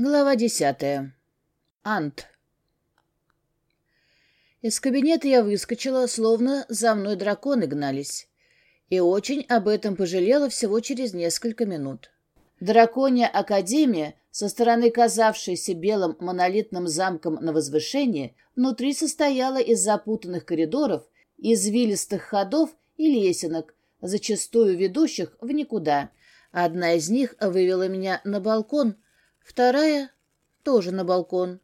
Глава десятая. Ант. Из кабинета я выскочила, словно за мной драконы гнались, и очень об этом пожалела всего через несколько минут. Драконья академия, со стороны казавшейся белым монолитным замком на возвышении, внутри состояла из запутанных коридоров, извилистых ходов и лесенок, зачастую ведущих в никуда. Одна из них вывела меня на балкон — Вторая тоже на балкон.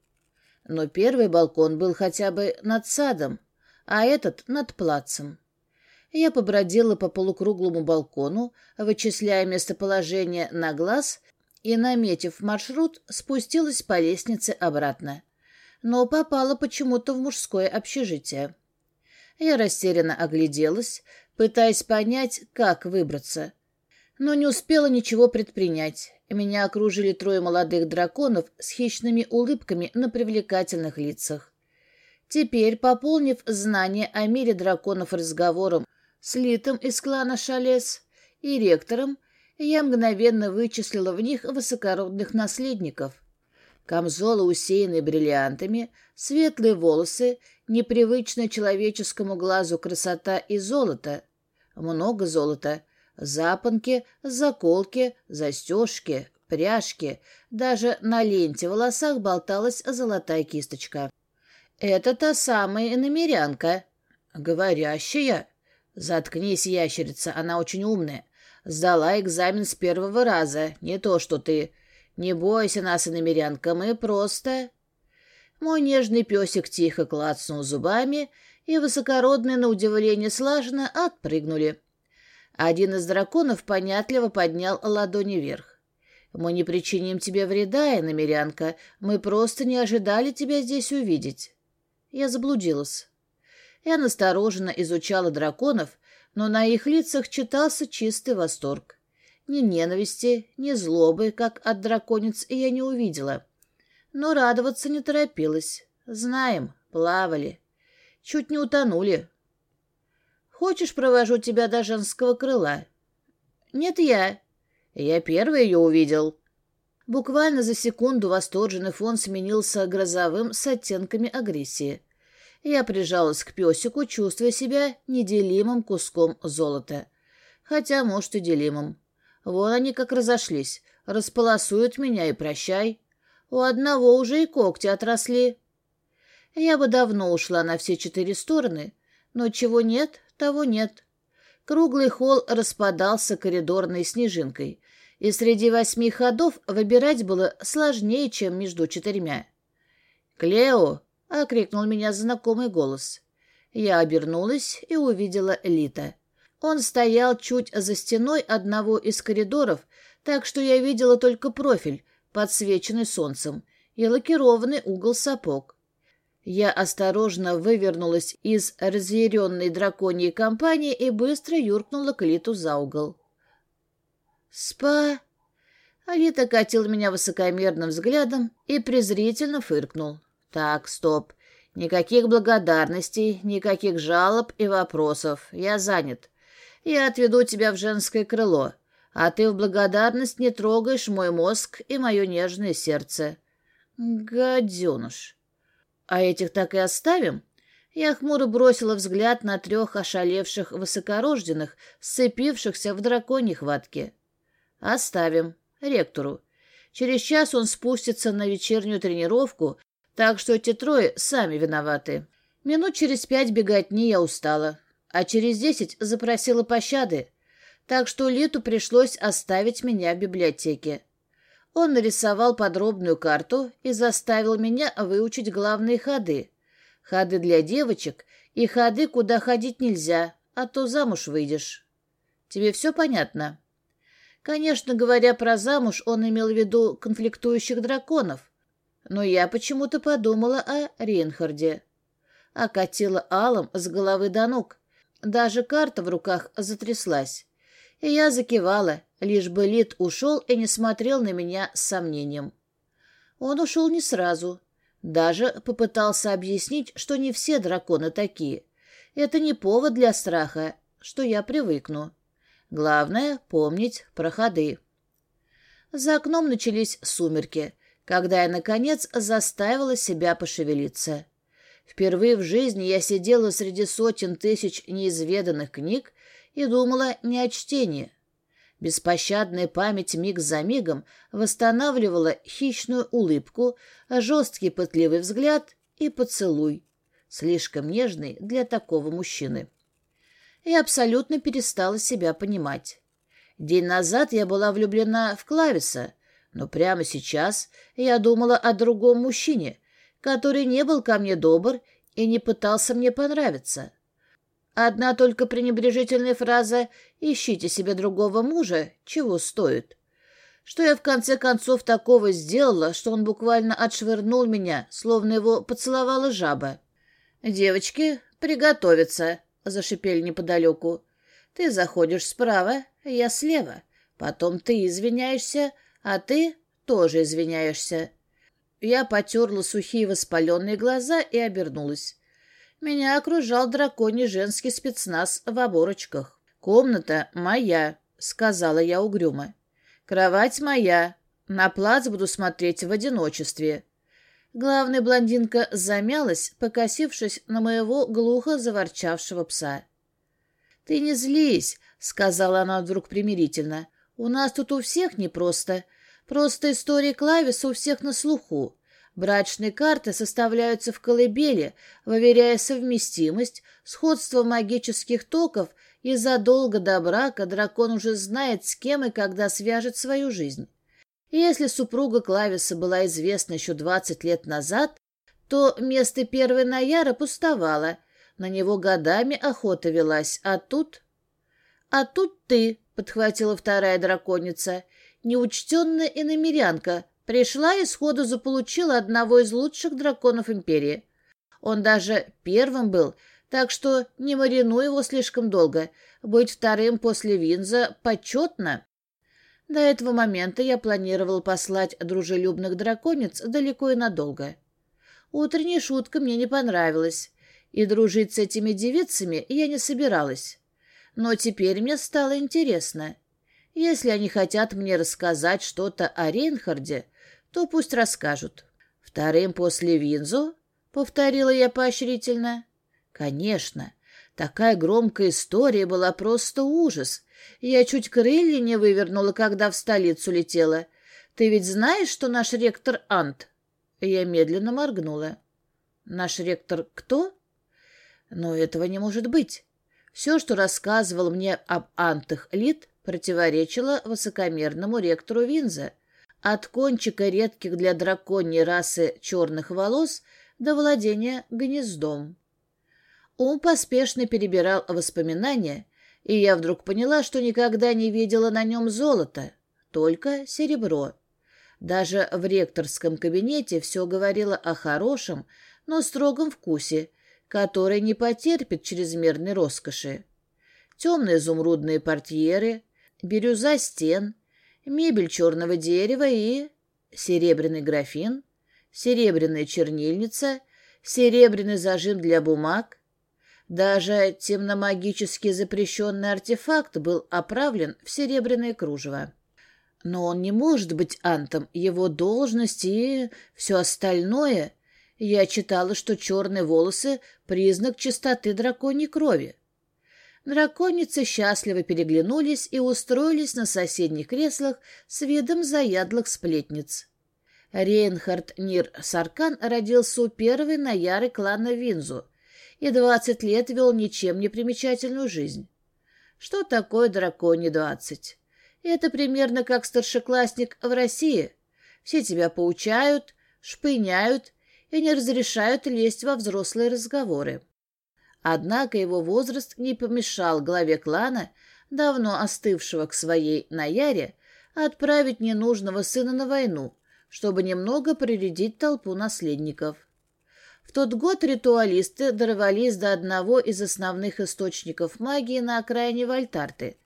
Но первый балкон был хотя бы над садом, а этот над плацем. Я побродила по полукруглому балкону, вычисляя местоположение на глаз и, наметив маршрут, спустилась по лестнице обратно. Но попала почему-то в мужское общежитие. Я растерянно огляделась, пытаясь понять, как выбраться. Но не успела ничего предпринять. Меня окружили трое молодых драконов с хищными улыбками на привлекательных лицах. Теперь, пополнив знания о мире драконов разговором с Литом из клана Шалес и ректором, я мгновенно вычислила в них высокородных наследников. Камзолы, усеянные бриллиантами, светлые волосы, непривычная человеческому глазу красота и золото. Много золота — Запонки, заколки, застежки, пряжки. Даже на ленте в волосах болталась золотая кисточка. «Это та самая иномерянка. Говорящая. Заткнись, ящерица, она очень умная. Сдала экзамен с первого раза, не то что ты. Не бойся нас, иномерянка, мы просто...» Мой нежный песик тихо клацнул зубами, и высокородные, на удивление слаженно, отпрыгнули. Один из драконов понятливо поднял ладони вверх. «Мы не причиним тебе вреда, иномерянка. Мы просто не ожидали тебя здесь увидеть». Я заблудилась. Я настороженно изучала драконов, но на их лицах читался чистый восторг. Ни ненависти, ни злобы, как от драконец, я не увидела. Но радоваться не торопилась. Знаем, плавали. Чуть не утонули, Хочешь, провожу тебя до женского крыла?» «Нет, я. Я первый ее увидел». Буквально за секунду восторженный фон сменился грозовым с оттенками агрессии. Я прижалась к песику, чувствуя себя неделимым куском золота. Хотя, может, и делимым. Вон они как разошлись. Располосуют меня и прощай. У одного уже и когти отросли. Я бы давно ушла на все четыре стороны, но чего нет, того нет. Круглый холл распадался коридорной снежинкой, и среди восьми ходов выбирать было сложнее, чем между четырьмя. «Клео!» — окрикнул меня знакомый голос. Я обернулась и увидела Лита. Он стоял чуть за стеной одного из коридоров, так что я видела только профиль, подсвеченный солнцем, и лакированный угол сапог. Я осторожно вывернулась из разъяренной драконьей компании и быстро юркнула к Литу за угол. «Спа!» Алита катил меня высокомерным взглядом и презрительно фыркнул. «Так, стоп. Никаких благодарностей, никаких жалоб и вопросов. Я занят. Я отведу тебя в женское крыло, а ты в благодарность не трогаешь мой мозг и мое нежное сердце. Гаденыш!» «А этих так и оставим?» Я хмуро бросила взгляд на трех ошалевших высокорожденных, сцепившихся в драконьей хватке. «Оставим. Ректору. Через час он спустится на вечернюю тренировку, так что эти трое сами виноваты. Минут через пять беготни я устала, а через десять запросила пощады, так что Литу пришлось оставить меня в библиотеке. Он нарисовал подробную карту и заставил меня выучить главные ходы. Ходы для девочек и ходы, куда ходить нельзя, а то замуж выйдешь. Тебе все понятно? Конечно, говоря про замуж, он имел в виду конфликтующих драконов. Но я почему-то подумала о Рейнхарде. Окатила алом с головы до ног. Даже карта в руках затряслась. И я закивала, лишь бы Лид ушел и не смотрел на меня с сомнением. Он ушел не сразу. Даже попытался объяснить, что не все драконы такие. Это не повод для страха, что я привыкну. Главное — помнить про ходы. За окном начались сумерки. когда я, наконец, заставила себя пошевелиться. Впервые в жизни я сидела среди сотен тысяч неизведанных книг и думала не о чтении. Беспощадная память миг за мигом восстанавливала хищную улыбку, жесткий пытливый взгляд и поцелуй, слишком нежный для такого мужчины. И абсолютно перестала себя понимать. День назад я была влюблена в Клависа, но прямо сейчас я думала о другом мужчине, который не был ко мне добр и не пытался мне понравиться. Одна только пренебрежительная фраза «ищите себе другого мужа» чего стоит. Что я в конце концов такого сделала, что он буквально отшвырнул меня, словно его поцеловала жаба. «Девочки, приготовиться», — зашипели неподалеку. «Ты заходишь справа, я слева. Потом ты извиняешься, а ты тоже извиняешься». Я потерла сухие воспаленные глаза и обернулась. Меня окружал драконий женский спецназ в оборочках. «Комната моя», — сказала я угрюмо. «Кровать моя. На плац буду смотреть в одиночестве». Главная блондинка замялась, покосившись на моего глухо заворчавшего пса. «Ты не злись», — сказала она вдруг примирительно. «У нас тут у всех непросто. Просто истории Клависа у всех на слуху. Брачные карты составляются в колыбели, выверяя совместимость, сходство магических токов, и задолго до брака дракон уже знает, с кем и когда свяжет свою жизнь. И если супруга Клависа была известна еще двадцать лет назад, то место первой Наяра пустовало, на него годами охота велась, а тут... «А тут ты», — подхватила вторая драконица, — «неучтенная иномерянка, Пришла и сходу заполучила одного из лучших драконов Империи. Он даже первым был, так что не маринуй его слишком долго. Быть вторым после Винза почетно. До этого момента я планировал послать дружелюбных драконец далеко и надолго. Утренняя шутка мне не понравилась, и дружить с этими девицами я не собиралась. Но теперь мне стало интересно. Если они хотят мне рассказать что-то о Рейнхарде, то пусть расскажут. Вторым после Винзу, — повторила я поощрительно. Конечно, такая громкая история была просто ужас. Я чуть крылья не вывернула, когда в столицу летела. Ты ведь знаешь, что наш ректор Ант? Я медленно моргнула. Наш ректор кто? Но этого не может быть. Все, что рассказывал мне об Антах Лид, противоречило высокомерному ректору Винза — от кончика редких для драконьей расы черных волос до владения гнездом. Ум поспешно перебирал воспоминания, и я вдруг поняла, что никогда не видела на нем золота, только серебро. Даже в ректорском кабинете все говорило о хорошем, но строгом вкусе, который не потерпит чрезмерной роскоши. Темные изумрудные портьеры, бирюза стен — мебель черного дерева и... серебряный графин, серебряная чернильница, серебряный зажим для бумаг. Даже темномагически запрещенный артефакт был оправлен в серебряное кружево. Но он не может быть антом, его должность и все остальное. Я читала, что черные волосы — признак чистоты драконьей крови. Драконицы счастливо переглянулись и устроились на соседних креслах с видом заядлых сплетниц. Рейнхард Нир Саркан родился у первой наяры клана Винзу и двадцать лет вел ничем не примечательную жизнь. Что такое драконий двадцать? Это примерно как старшеклассник в России. Все тебя поучают, шпыняют и не разрешают лезть во взрослые разговоры. Однако его возраст не помешал главе клана, давно остывшего к своей Наяре, отправить ненужного сына на войну, чтобы немного прирядить толпу наследников. В тот год ритуалисты дорвались до одного из основных источников магии на окраине Вальтарты,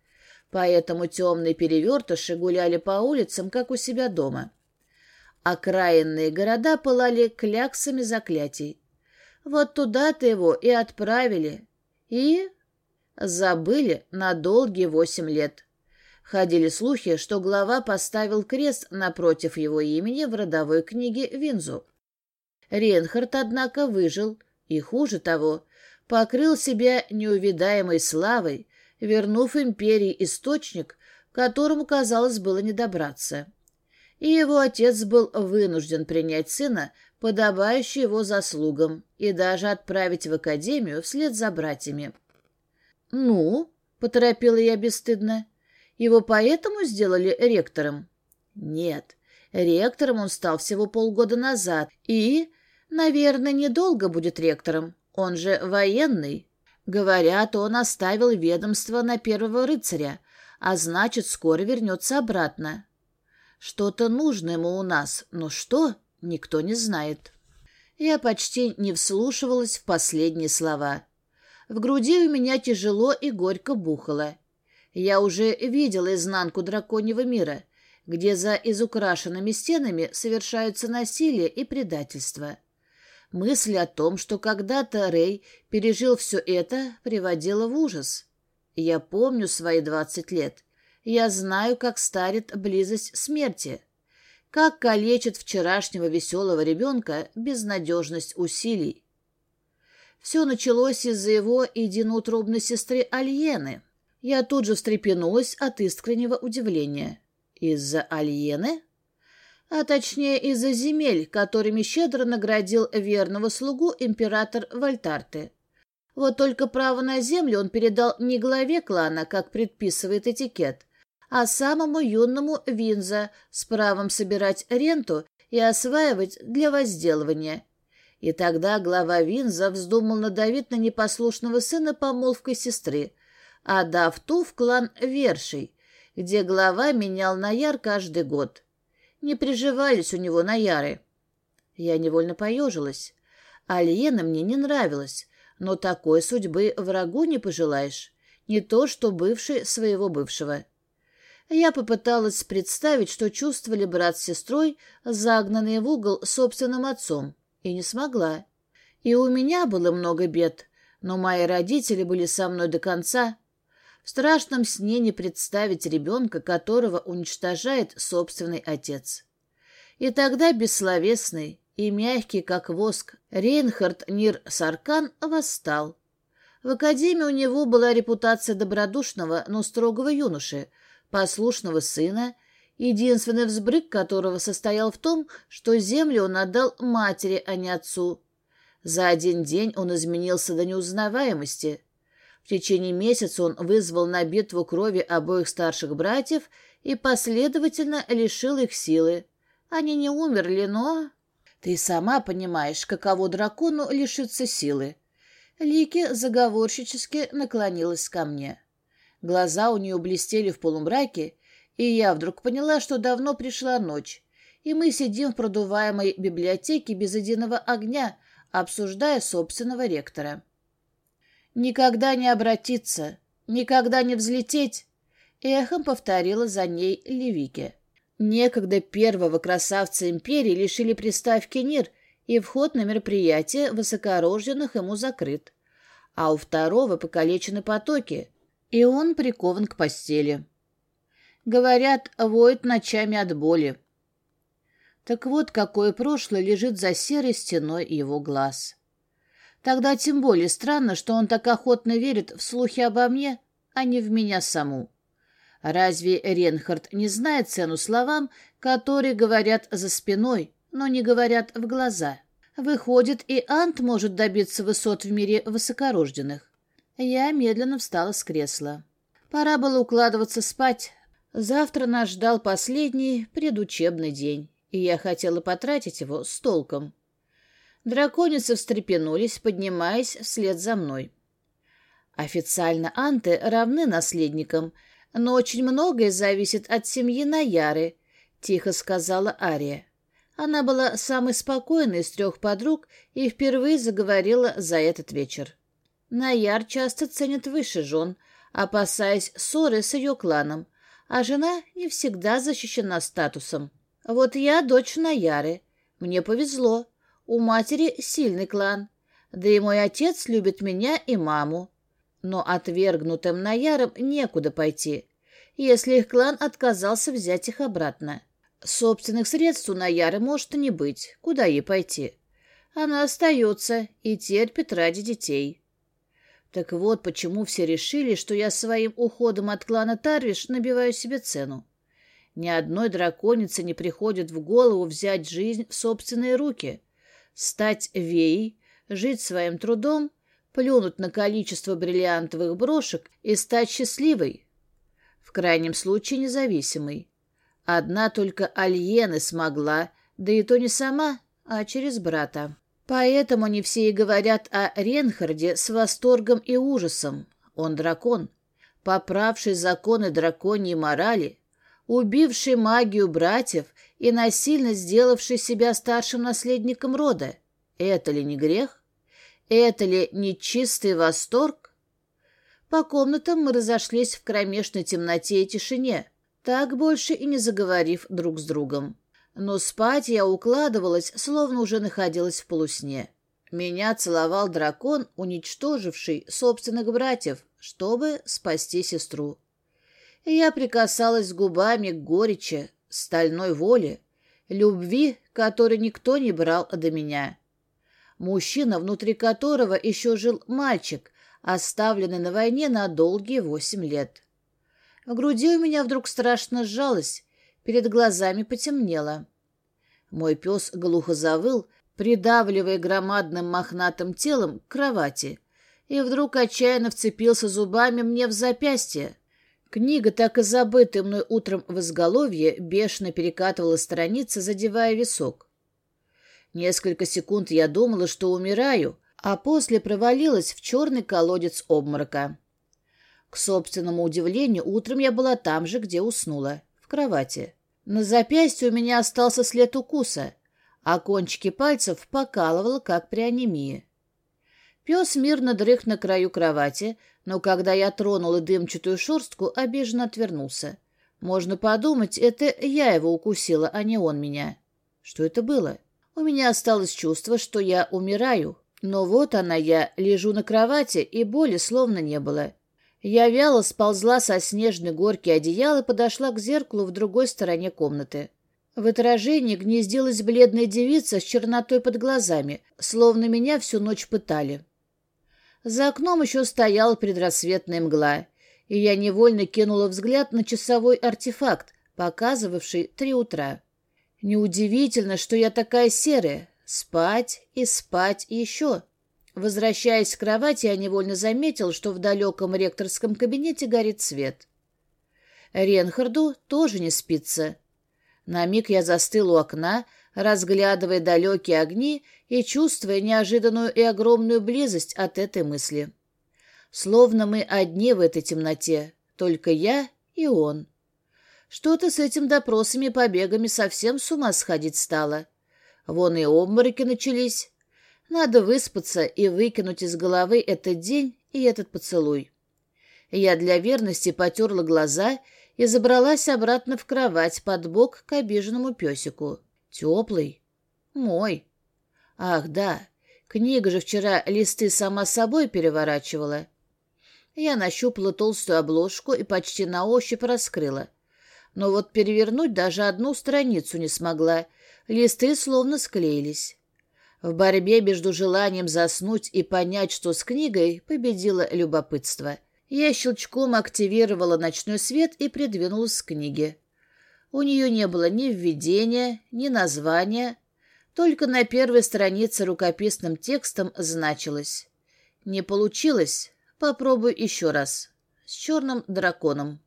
поэтому темные перевертыши гуляли по улицам, как у себя дома. Окраинные города пылали кляксами заклятий. Вот туда-то его и отправили. И забыли на долгие восемь лет. Ходили слухи, что глава поставил крест напротив его имени в родовой книге Винзу. Ренхард, однако, выжил, и, хуже того, покрыл себя неувидаемой славой, вернув империи источник, которому, казалось, было не добраться. И его отец был вынужден принять сына, подобающий его заслугам, и даже отправить в академию вслед за братьями. «Ну?» — поторопила я бесстыдно. «Его поэтому сделали ректором?» «Нет, ректором он стал всего полгода назад и, наверное, недолго будет ректором. Он же военный. Говорят, он оставил ведомство на первого рыцаря, а значит, скоро вернется обратно. Что-то нужно ему у нас, но что, никто не знает». Я почти не вслушивалась в последние слова. В груди у меня тяжело и горько бухало. Я уже видела изнанку драконьего мира, где за изукрашенными стенами совершаются насилие и предательство. Мысль о том, что когда-то Рэй пережил все это, приводила в ужас. Я помню свои двадцать лет. Я знаю, как старит близость смерти, как калечит вчерашнего веселого ребенка безнадежность усилий. Все началось из-за его единоутробной сестры Альены. Я тут же встрепенулась от искреннего удивления. Из-за Альены? А точнее, из-за земель, которыми щедро наградил верного слугу император Вольтарты. Вот только право на землю он передал не главе клана, как предписывает этикет, а самому юному Винза с правом собирать ренту и осваивать для возделывания – и тогда глава Винза вздумал надавить на непослушного сына помолвкой сестры, отдав ту в клан Верший, где глава менял наяр каждый год. Не приживались у него наяры. Я невольно поежилась. Альена мне не нравилась, но такой судьбы врагу не пожелаешь, не то что бывший своего бывшего. Я попыталась представить, что чувствовали брат с сестрой, загнанные в угол собственным отцом и не смогла. И у меня было много бед, но мои родители были со мной до конца. В страшном сне не представить ребенка, которого уничтожает собственный отец. И тогда бессловесный и мягкий, как воск, Рейнхард Нир Саркан восстал. В академии у него была репутация добродушного, но строгого юноши, послушного сына единственный взбрык которого состоял в том, что землю он отдал матери, а не отцу. За один день он изменился до неузнаваемости. В течение месяца он вызвал на битву крови обоих старших братьев и последовательно лишил их силы. Они не умерли, но... Ты сама понимаешь, каково дракону лишиться силы. Лики заговорщически наклонилась ко мне. Глаза у нее блестели в полумраке, и я вдруг поняла, что давно пришла ночь, и мы сидим в продуваемой библиотеке без единого огня, обсуждая собственного ректора. «Никогда не обратиться, никогда не взлететь», — эхом повторила за ней Левике. Некогда первого красавца империи лишили приставки «Нир», и вход на мероприятие высокорожденных ему закрыт, а у второго покалечены потоки, и он прикован к постели. Говорят, воет ночами от боли. Так вот, какое прошлое лежит за серой стеной его глаз. Тогда тем более странно, что он так охотно верит в слухи обо мне, а не в меня саму. Разве Ренхард не знает цену словам, которые говорят за спиной, но не говорят в глаза? Выходит, и Ант может добиться высот в мире высокорожденных. Я медленно встала с кресла. Пора было укладываться спать, Завтра нас ждал последний предучебный день, и я хотела потратить его с толком. Драконицы встрепенулись, поднимаясь вслед за мной. Официально анты равны наследникам, но очень многое зависит от семьи Наяры, — тихо сказала Ария. Она была самой спокойной из трех подруг и впервые заговорила за этот вечер. Наяр часто ценит выше жен, опасаясь ссоры с ее кланом, а жена не всегда защищена статусом. Вот я дочь Наяры. Мне повезло. У матери сильный клан. Да и мой отец любит меня и маму. Но отвергнутым Наярам некуда пойти. если их клан отказался взять их обратно. Собственных средств у Наяры может не быть. Куда ей пойти? Она остается и терпит ради детей. Так вот, почему все решили, что я своим уходом от клана Тарвиш набиваю себе цену. Ни одной драконице не приходит в голову взять жизнь в собственные руки, стать веей, жить своим трудом, плюнуть на количество бриллиантовых брошек и стать счастливой. В крайнем случае независимой. Одна только Альена смогла, да и то не сама, а через брата. Поэтому не все и говорят о Ренхарде с восторгом и ужасом. Он дракон, поправший законы драконьей морали, убивший магию братьев и насильно сделавший себя старшим наследником рода. Это ли не грех? Это ли не чистый восторг? По комнатам мы разошлись в кромешной темноте и тишине, так больше и не заговорив друг с другом но спать я укладывалась, словно уже находилась в полусне. Меня целовал дракон, уничтоживший собственных братьев, чтобы спасти сестру. Я прикасалась губами к горечи, стальной воле, любви, которой никто не брал до меня. Мужчина, внутри которого еще жил мальчик, оставленный на войне на долгие восемь лет. В груди у меня вдруг страшно сжалось, Перед глазами потемнело. Мой пес глухо завыл, придавливая громадным мохнатым телом к кровати, и вдруг отчаянно вцепился зубами мне в запястье. Книга, так и забытая мной утром в изголовье, бешено перекатывала страницы, задевая висок. Несколько секунд я думала, что умираю, а после провалилась в черный колодец обморока. К собственному удивлению, утром я была там же, где уснула, в кровати. На запястье у меня остался след укуса, а кончики пальцев покалывало, как при анемии. Пес мирно дрых на краю кровати, но когда я тронула дымчатую шерстку, обиженно отвернулся. Можно подумать, это я его укусила, а не он меня. Что это было? У меня осталось чувство, что я умираю. Но вот она я, лежу на кровати, и боли словно не было. Я вяло сползла со снежной горки одеяла и подошла к зеркалу в другой стороне комнаты. В отражении гнездилась бледная девица с чернотой под глазами, словно меня всю ночь пытали. За окном еще стояла предрассветная мгла, и я невольно кинула взгляд на часовой артефакт, показывавший три утра. Неудивительно, что я такая серая. Спать и спать еще. Возвращаясь к кровати, я невольно заметил, что в далеком ректорском кабинете горит свет. Ренхарду тоже не спится. На миг я застыл у окна, разглядывая далекие огни и чувствуя неожиданную и огромную близость от этой мысли. Словно мы одни в этой темноте, только я и он. Что-то с этим допросами и побегами совсем с ума сходить стало. Вон и обмороки начались. Надо выспаться и выкинуть из головы этот день и этот поцелуй. Я для верности потерла глаза и забралась обратно в кровать под бок к обиженному песику. Теплый. Мой. Ах, да, книга же вчера листы сама собой переворачивала. Я нащупала толстую обложку и почти на ощупь раскрыла. Но вот перевернуть даже одну страницу не смогла. Листы словно склеились. В борьбе между желанием заснуть и понять, что с книгой, победило любопытство. Я щелчком активировала ночной свет и придвинулась к книге. У нее не было ни введения, ни названия, только на первой странице рукописным текстом значилось. Не получилось, попробуй еще раз. С черным драконом.